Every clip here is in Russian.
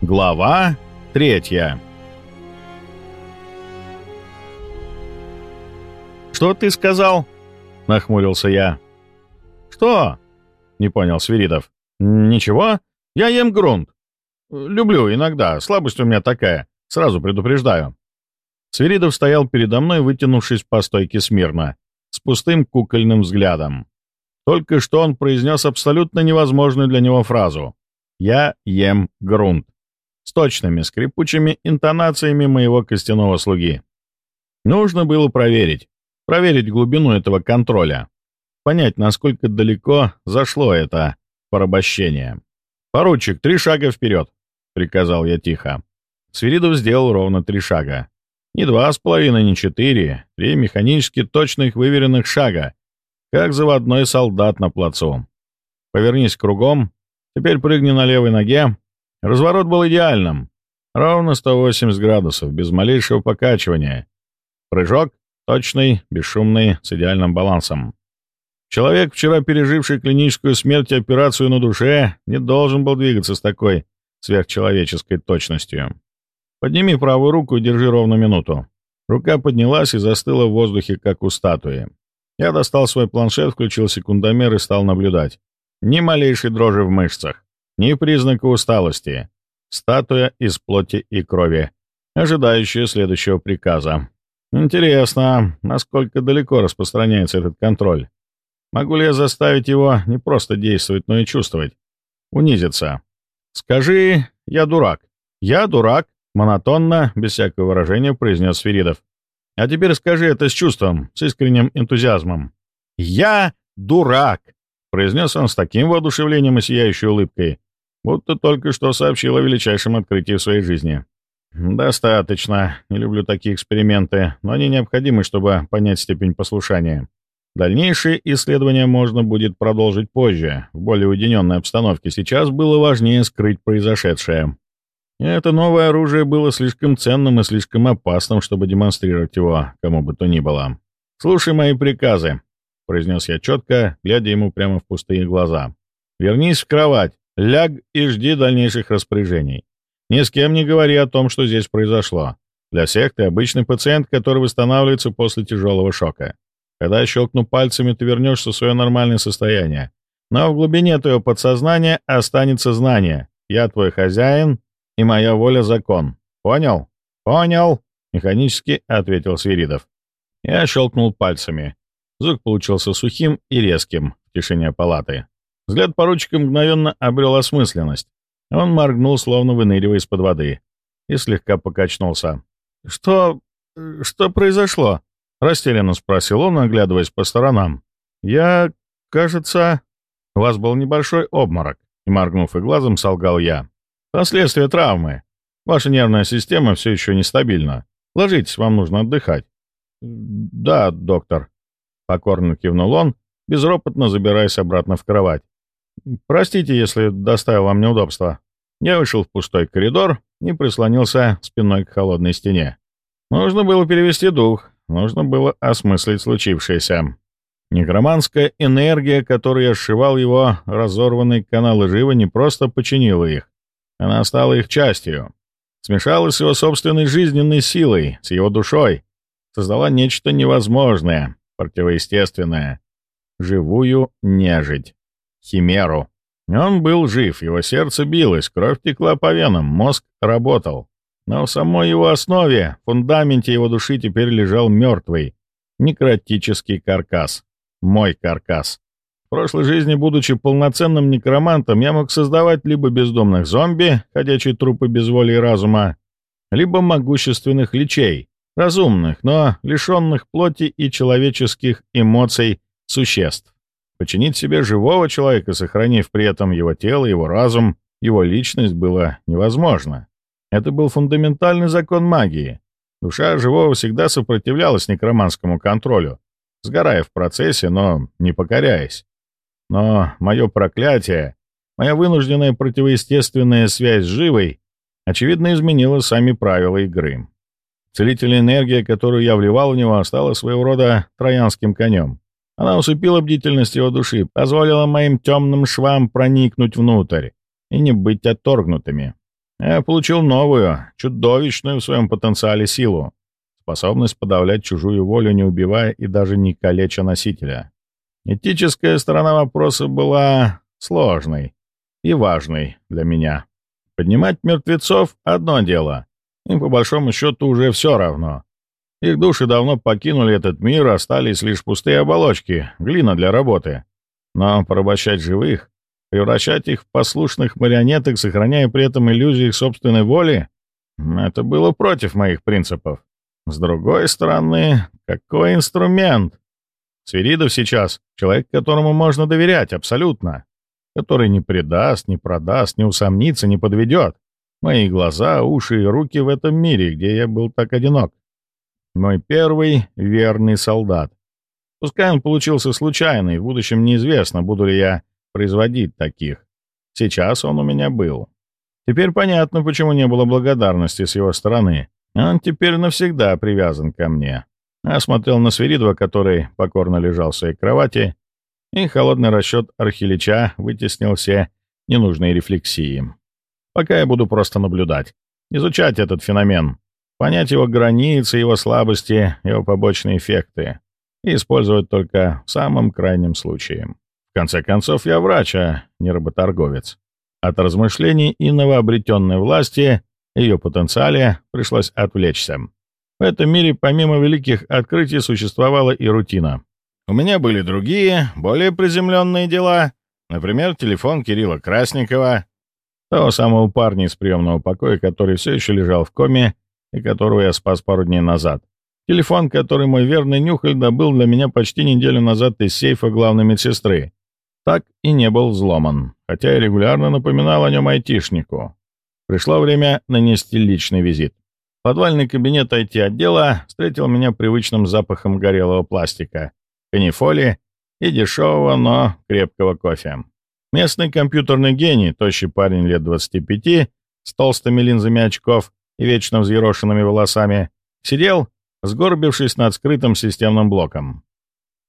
Глава третья «Что ты сказал?» — нахмурился я. «Что?» — не понял Свиридов. «Ничего, я ем грунт. Люблю иногда, слабость у меня такая, сразу предупреждаю». Свиридов стоял передо мной, вытянувшись по стойке смирно, с пустым кукольным взглядом. Только что он произнес абсолютно невозможную для него фразу «Я ем грунт» с точными скрипучими интонациями моего костяного слуги. Нужно было проверить, проверить глубину этого контроля, понять, насколько далеко зашло это порабощение. «Поручик, три шага вперед!» — приказал я тихо. Свиридов сделал ровно три шага. Не два с половиной, не четыре, три механически точных выверенных шага, как заводной солдат на плацу. Повернись кругом, теперь прыгни на левой ноге, Разворот был идеальным. Ровно 180 градусов, без малейшего покачивания. Прыжок точный, бесшумный, с идеальным балансом. Человек, вчера переживший клиническую смерть и операцию на душе, не должен был двигаться с такой сверхчеловеческой точностью. Подними правую руку и держи ровно минуту. Рука поднялась и застыла в воздухе, как у статуи. Я достал свой планшет, включил секундомер и стал наблюдать. Ни малейшей дрожи в мышцах. Ни признака усталости. Статуя из плоти и крови, ожидающая следующего приказа. Интересно, насколько далеко распространяется этот контроль? Могу ли я заставить его не просто действовать, но и чувствовать? Унизиться. «Скажи, я дурак». «Я дурак», — монотонно, без всякого выражения, произнес Свиридов. «А теперь скажи это с чувством, с искренним энтузиазмом». «Я дурак», — произнес он с таким воодушевлением и сияющей улыбкой, будто только что сообщил о величайшем открытии в своей жизни. «Достаточно. Не люблю такие эксперименты, но они необходимы, чтобы понять степень послушания. Дальнейшие исследования можно будет продолжить позже, в более уединенной обстановке. Сейчас было важнее скрыть произошедшее. Это новое оружие было слишком ценным и слишком опасным, чтобы демонстрировать его кому бы то ни было. «Слушай мои приказы», — произнес я четко, глядя ему прямо в пустые глаза. «Вернись в кровать. Ляг и жди дальнейших распоряжений. Ни с кем не говори о том, что здесь произошло. Для всех ты обычный пациент, который восстанавливается после тяжелого шока. Когда я щелкну пальцами, ты вернешься в свое нормальное состояние. Но в глубине твоего подсознания останется знание. Я твой хозяин, и моя воля — закон. Понял? Понял, — механически ответил Свиридов. Я щелкнул пальцами. Звук получился сухим и резким в тишине палаты. Взгляд поручика мгновенно обрел осмысленность. Он моргнул, словно выныривая из-под воды, и слегка покачнулся. «Что... что произошло?» — растерянно спросил он, оглядываясь по сторонам. «Я... кажется...» «У вас был небольшой обморок», — и, моргнув и глазом, солгал я. «Последствия травмы. Ваша нервная система все еще нестабильна. Ложитесь, вам нужно отдыхать». «Да, доктор», — покорно кивнул он, безропотно забираясь обратно в кровать. «Простите, если доставил вам неудобства». Я вышел в пустой коридор и прислонился спиной к холодной стене. Нужно было перевести дух, нужно было осмыслить случившееся. Некроманская энергия, которой сшивал его разорванные каналы живо, не просто починила их. Она стала их частью. Смешалась с его собственной жизненной силой, с его душой. Создала нечто невозможное, противоестественное. Живую нежить химеру. Он был жив, его сердце билось, кровь текла по венам, мозг работал. Но в самой его основе, в фундаменте его души теперь лежал мертвый, некротический каркас. Мой каркас. В прошлой жизни, будучи полноценным некромантом, я мог создавать либо бездомных зомби, ходячие трупы без воли и разума, либо могущественных личей, разумных, но лишенных плоти и человеческих эмоций существ. Починить себе живого человека, сохранив при этом его тело, его разум, его личность, было невозможно. Это был фундаментальный закон магии. Душа живого всегда сопротивлялась некроманскому контролю, сгорая в процессе, но не покоряясь. Но мое проклятие, моя вынужденная противоестественная связь с живой, очевидно, изменила сами правила игры. Целительная энергия, которую я вливал в него, стала своего рода троянским конем. Она усыпила бдительность его души, позволила моим темным швам проникнуть внутрь и не быть отторгнутыми. Я получил новую, чудовищную в своем потенциале силу. Способность подавлять чужую волю, не убивая и даже не калеча носителя. Этическая сторона вопроса была сложной и важной для меня. Поднимать мертвецов — одно дело. Им, по большому счету, уже все равно. Их души давно покинули этот мир, остались лишь пустые оболочки, глина для работы. Но порабощать живых, превращать их в послушных марионеток, сохраняя при этом иллюзии собственной воли, это было против моих принципов. С другой стороны, какой инструмент? Свиридов сейчас — человек, которому можно доверять абсолютно, который не предаст, не продаст, не усомнится, не подведет. Мои глаза, уши и руки в этом мире, где я был так одинок. Мой первый верный солдат. Пускай он получился случайный, в будущем неизвестно, буду ли я производить таких. Сейчас он у меня был. Теперь понятно, почему не было благодарности с его стороны. Он теперь навсегда привязан ко мне. Я смотрел на Свиридова, который покорно лежал в своей кровати, и холодный расчет Архилича вытеснил все ненужные рефлексии. Пока я буду просто наблюдать, изучать этот феномен, понять его границы, его слабости, его побочные эффекты, и использовать только в самом крайнем случае. В конце концов, я врач, а не работорговец. От размышлений и новообретенной власти, ее потенциале, пришлось отвлечься. В этом мире помимо великих открытий существовала и рутина. У меня были другие, более приземленные дела, например, телефон Кирилла Красникова, того самого парня из приемного покоя, который все еще лежал в коме и которого я спас пару дней назад. Телефон, который мой верный нюхаль добыл для меня почти неделю назад из сейфа главной медсестры, так и не был взломан, хотя я регулярно напоминал о нем айтишнику. Пришло время нанести личный визит. Подвальный кабинет IT-отдела встретил меня привычным запахом горелого пластика, канифоли и дешевого, но крепкого кофе. Местный компьютерный гений, тощий парень лет 25, с толстыми линзами очков и вечно взъерошенными волосами, сидел, сгорбившись над скрытым системным блоком,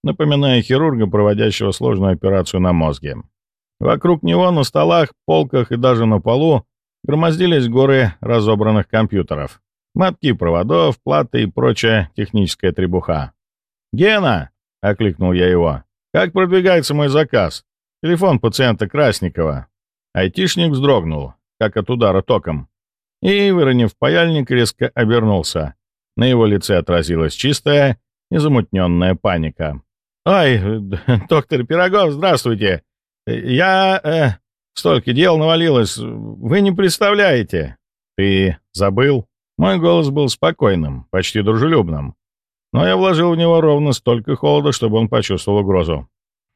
напоминая хирурга, проводящего сложную операцию на мозге. Вокруг него на столах, полках и даже на полу громоздились горы разобранных компьютеров. Матки проводов, платы и прочая техническая требуха. «Гена!» — окликнул я его. «Как продвигается мой заказ? Телефон пациента Красникова». Айтишник вздрогнул, как от удара током, и, выронив паяльник, резко обернулся. На его лице отразилась чистая, незамутненная паника. «Ой, доктор Пирогов, здравствуйте! Я... Э, столько дел навалилось, вы не представляете!» «Ты забыл?» Мой голос был спокойным, почти дружелюбным, но я вложил в него ровно столько холода, чтобы он почувствовал угрозу.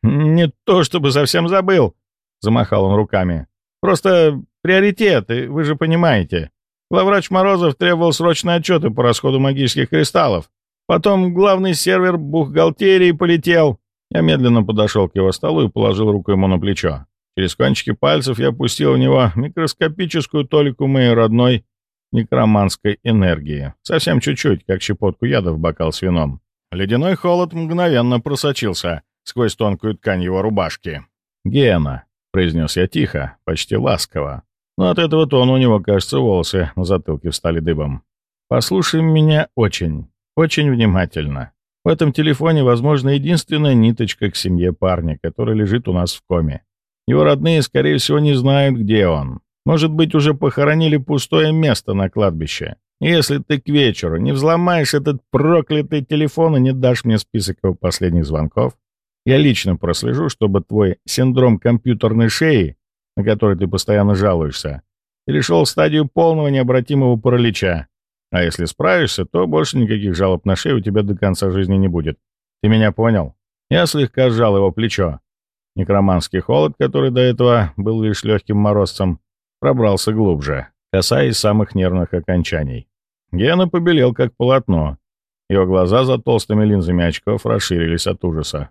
«Не то чтобы совсем забыл», — замахал он руками. «Просто приоритеты, вы же понимаете. Главврач Морозов требовал срочные отчеты по расходу магических кристаллов. Потом главный сервер бухгалтерии полетел». Я медленно подошел к его столу и положил руку ему на плечо. Через кончики пальцев я пустил в него микроскопическую толику моей родной некроманской энергии. Совсем чуть-чуть, как щепотку яда в бокал с вином. Ледяной холод мгновенно просочился сквозь тонкую ткань его рубашки. «Гена», — произнес я тихо, почти ласково. Но от этого тона у него, кажется, волосы на затылке встали дыбом. «Послушай меня очень, очень внимательно. В этом телефоне, возможно, единственная ниточка к семье парня, который лежит у нас в коме. Его родные, скорее всего, не знают, где он. Может быть, уже похоронили пустое место на кладбище. Если ты к вечеру не взломаешь этот проклятый телефон и не дашь мне список его последних звонков, я лично прослежу, чтобы твой синдром компьютерной шеи, на который ты постоянно жалуешься, перешел в стадию полного необратимого паралича. А если справишься, то больше никаких жалоб на шею у тебя до конца жизни не будет. Ты меня понял? Я слегка сжал его плечо. Некроманский холод, который до этого был лишь легким морозцем, пробрался глубже, касаясь самых нервных окончаний. Гена побелел, как полотно. Его глаза за толстыми линзами очков расширились от ужаса.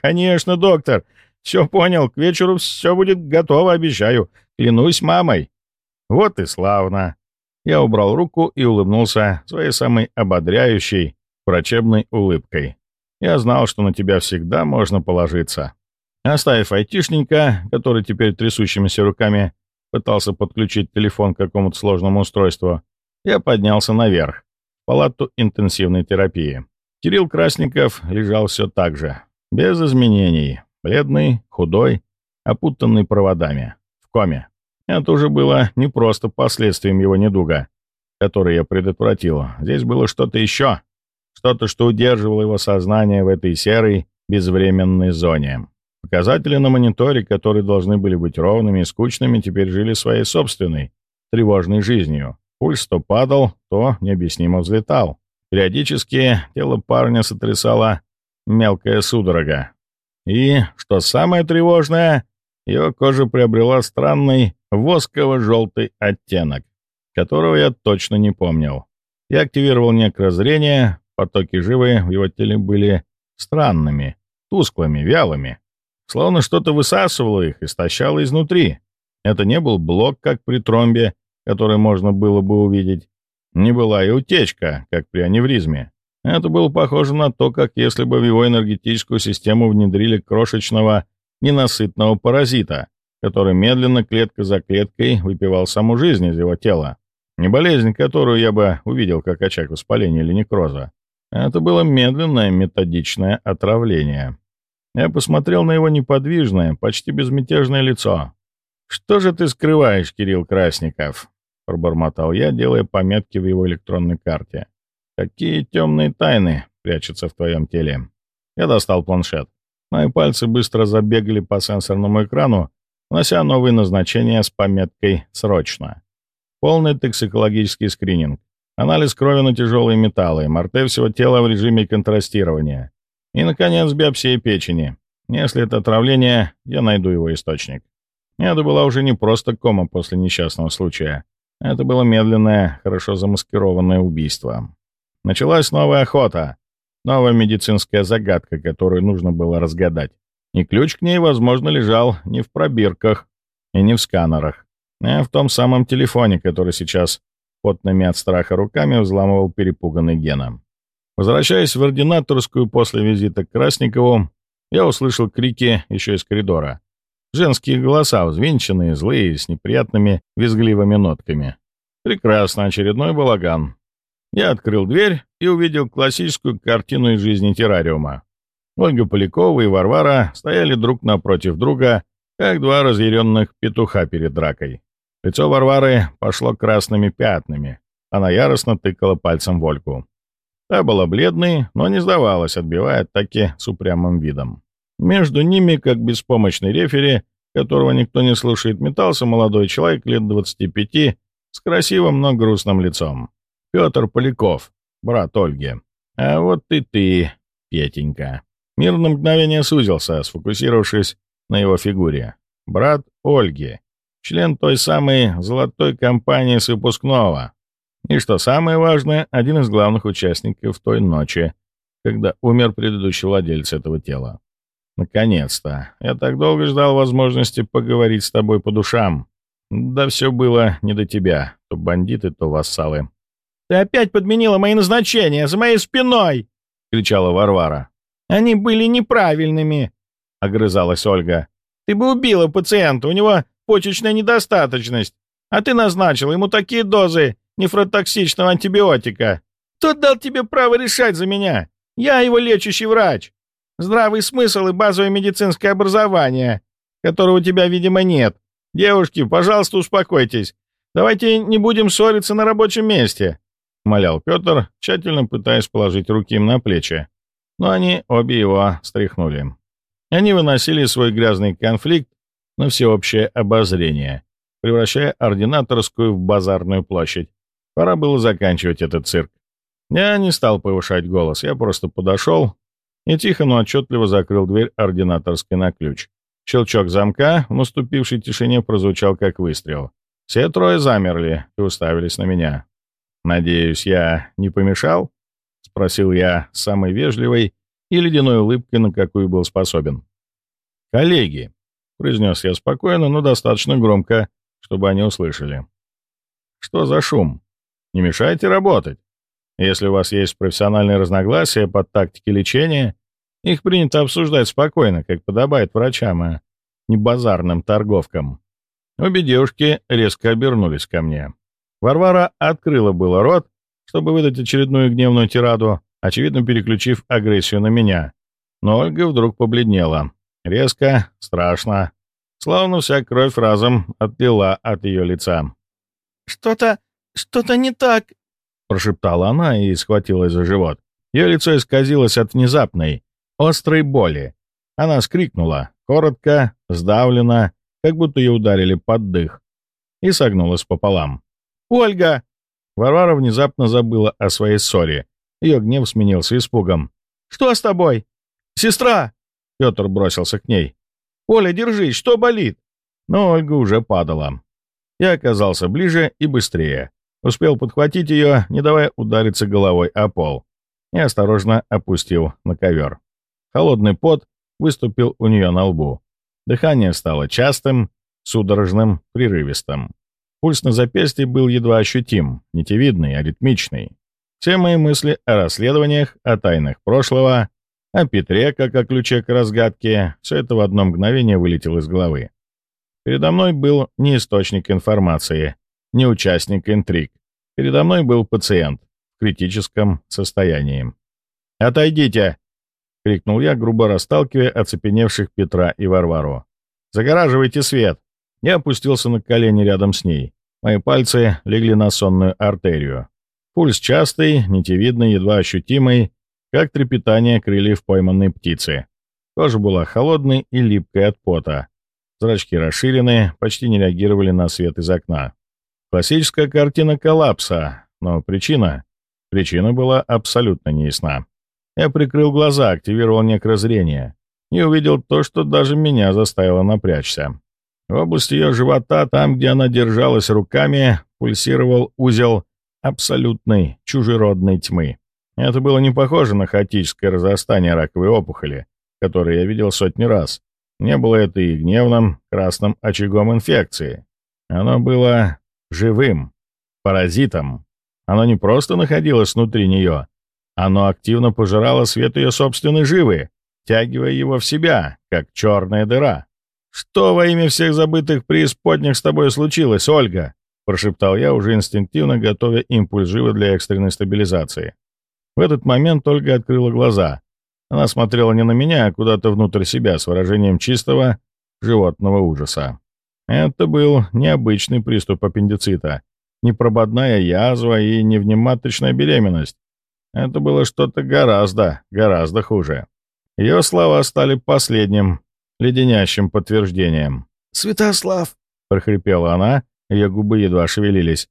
«Конечно, доктор! Все понял, к вечеру все будет готово, обещаю. Клянусь мамой!» «Вот и славно!» Я убрал руку и улыбнулся своей самой ободряющей, врачебной улыбкой. Я знал, что на тебя всегда можно положиться. Оставив айтишника, который теперь трясущимися руками пытался подключить телефон к какому-то сложному устройству, я поднялся наверх, в палату интенсивной терапии. Кирилл Красников лежал все так же, без изменений, бледный, худой, опутанный проводами, в коме. Это уже было не просто последствием его недуга, который я предотвратил. Здесь было что-то еще, что-то, что удерживало его сознание в этой серой, безвременной зоне. Показатели на мониторе, которые должны были быть ровными и скучными, теперь жили своей собственной, тревожной жизнью. Пульс то падал, то необъяснимо взлетал. Периодически тело парня сотрясало мелкая судорога. И, что самое тревожное, его кожа приобрела странный восково-желтый оттенок, которого я точно не помнил. Я активировал некрозрение, потоки живы в его теле были странными, тусклыми, вялыми. Словно что-то высасывало их, истощало изнутри. Это не был блок, как при тромбе, который можно было бы увидеть. Не была и утечка, как при аневризме. Это было похоже на то, как если бы в его энергетическую систему внедрили крошечного, ненасытного паразита, который медленно, клетка за клеткой, выпивал саму жизнь из его тела. Не болезнь, которую я бы увидел как очаг воспаления или некроза. Это было медленное, методичное отравление. Я посмотрел на его неподвижное, почти безмятежное лицо. «Что же ты скрываешь, Кирилл Красников?» — пробормотал я, делая пометки в его электронной карте. «Какие темные тайны прячутся в твоем теле?» Я достал планшет. Мои пальцы быстро забегали по сенсорному экрану, внося новые назначения с пометкой «Срочно». Полный токсикологический скрининг. Анализ крови на тяжелые металлы, МРТ всего тела в режиме контрастирования. И, наконец, биопсия печени. Если это отравление, я найду его источник. Это была уже не просто кома после несчастного случая. Это было медленное, хорошо замаскированное убийство. Началась новая охота. Новая медицинская загадка, которую нужно было разгадать. И ключ к ней, возможно, лежал не в пробирках и не в сканерах, а в том самом телефоне, который сейчас потными от страха руками взламывал перепуганный Гена. Возвращаясь в ординаторскую после визита к Красникову, я услышал крики еще из коридора. Женские голоса, взвинченные, злые, с неприятными визгливыми нотками. Прекрасно, очередной балаган. Я открыл дверь и увидел классическую картину из жизни террариума. Ольга Полякова и Варвара стояли друг напротив друга, как два разъяренных петуха перед дракой. Лицо Варвары пошло красными пятнами. Она яростно тыкала пальцем в Ольгу. Та была бледной, но не сдавалась, отбивая атаки с упрямым видом. Между ними, как беспомощный рефери, которого никто не слушает, метался молодой человек лет 25 с красивым, но грустным лицом. Петр Поляков, брат Ольги. А вот и ты, Петенька. Мир на мгновение сузился, сфокусировавшись на его фигуре. Брат Ольги, член той самой золотой компании с выпускного, и что самое важное, один из главных участников той ночи, когда умер предыдущий владелец этого тела. Наконец-то. Я так долго ждал возможности поговорить с тобой по душам. Да все было не до тебя. То бандиты, то вассалы. «Ты опять подменила мои назначения за моей спиной!» — кричала Варвара. «Они были неправильными!» — огрызалась Ольга. «Ты бы убила пациента, у него почечная недостаточность, а ты назначила ему такие дозы, нефротоксичного антибиотика. Кто дал тебе право решать за меня? Я его лечащий врач. Здравый смысл и базовое медицинское образование, которого у тебя, видимо, нет. Девушки, пожалуйста, успокойтесь. Давайте не будем ссориться на рабочем месте», — молял Петр, тщательно пытаясь положить руки им на плечи. Но они обе его стряхнули. Они выносили свой грязный конфликт на всеобщее обозрение, превращая ординаторскую в базарную площадь, Пора было заканчивать этот цирк. Я не стал повышать голос, я просто подошел и тихо, но отчетливо закрыл дверь ординаторской на ключ. Щелчок замка в наступившей тишине прозвучал как выстрел. Все трое замерли и уставились на меня. «Надеюсь, я не помешал?» — спросил я с самой вежливой и ледяной улыбкой, на какую был способен. «Коллеги», — произнес я спокойно, но достаточно громко, чтобы они услышали. «Что за шум?» Не мешайте работать. Если у вас есть профессиональные разногласия по тактике лечения, их принято обсуждать спокойно, как подобает врачам, а не базарным торговкам. Обе девушки резко обернулись ко мне. Варвара открыла было рот, чтобы выдать очередную гневную тираду, очевидно переключив агрессию на меня. Но Ольга вдруг побледнела. Резко, страшно. Словно вся кровь разом отлила от ее лица. «Что-то... что-то не так!» Прошептала она и схватилась за живот. Ее лицо исказилось от внезапной, острой боли. Она скрикнула, коротко, сдавленно, как будто ее ударили под дых, и согнулась пополам. «Ольга!» Варвара внезапно забыла о своей ссоре. Ее гнев сменился испугом. «Что с тобой?» «Сестра!» Петр бросился к ней. «Оля, держись, что болит?» Но Ольга уже падала. Я оказался ближе и быстрее. Успел подхватить ее, не давая удариться головой о пол, и осторожно опустил на ковер. Холодный пот выступил у нее на лбу. Дыхание стало частым, судорожным, прерывистым. Пульс на запястье был едва ощутим, нитевидный, аритмичный. Все мои мысли о расследованиях, о тайнах прошлого, о Петре, как о ключе к разгадке, все это в одно мгновение вылетело из головы. Передо мной был не источник информации, не участник интриг. Передо мной был пациент в критическом состоянии. «Отойдите!» — крикнул я, грубо расталкивая оцепеневших Петра и Варвару. «Загораживайте свет!» Я опустился на колени рядом с ней. Мои пальцы легли на сонную артерию. Пульс частый, нитевидный, едва ощутимый, как трепетание крыльев пойманной птицы. Кожа была холодной и липкой от пота. Зрачки расширены, почти не реагировали на свет из окна. Классическая картина коллапса, но причина... Причина была абсолютно неясна. Я прикрыл глаза, активировал некрозрение и увидел то, что даже меня заставило напрячься. В области ее живота, там, где она держалась руками, пульсировал узел абсолютной чужеродной тьмы. Это было не похоже на хаотическое разрастание раковой опухоли, которое я видел сотни раз. Не было это и гневным красным очагом инфекции. Оно было живым, паразитом. Оно не просто находилось внутри нее, оно активно пожирало свет ее собственной живы, тягивая его в себя, как черная дыра. «Что во имя всех забытых преисподних с тобой случилось, Ольга?» — прошептал я, уже инстинктивно готовя импульс живы для экстренной стабилизации. В этот момент Ольга открыла глаза. Она смотрела не на меня, а куда-то внутрь себя с выражением чистого животного ужаса. Это был необычный приступ аппендицита, не прободная язва и не беременность. Это было что-то гораздо, гораздо хуже. Ее слова стали последним, леденящим подтверждением. «Святослав!» — прохрипела она, ее губы едва шевелились.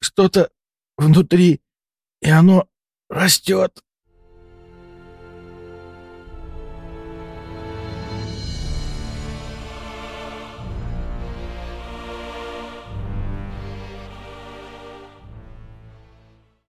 «Что-то внутри, и оно растет!»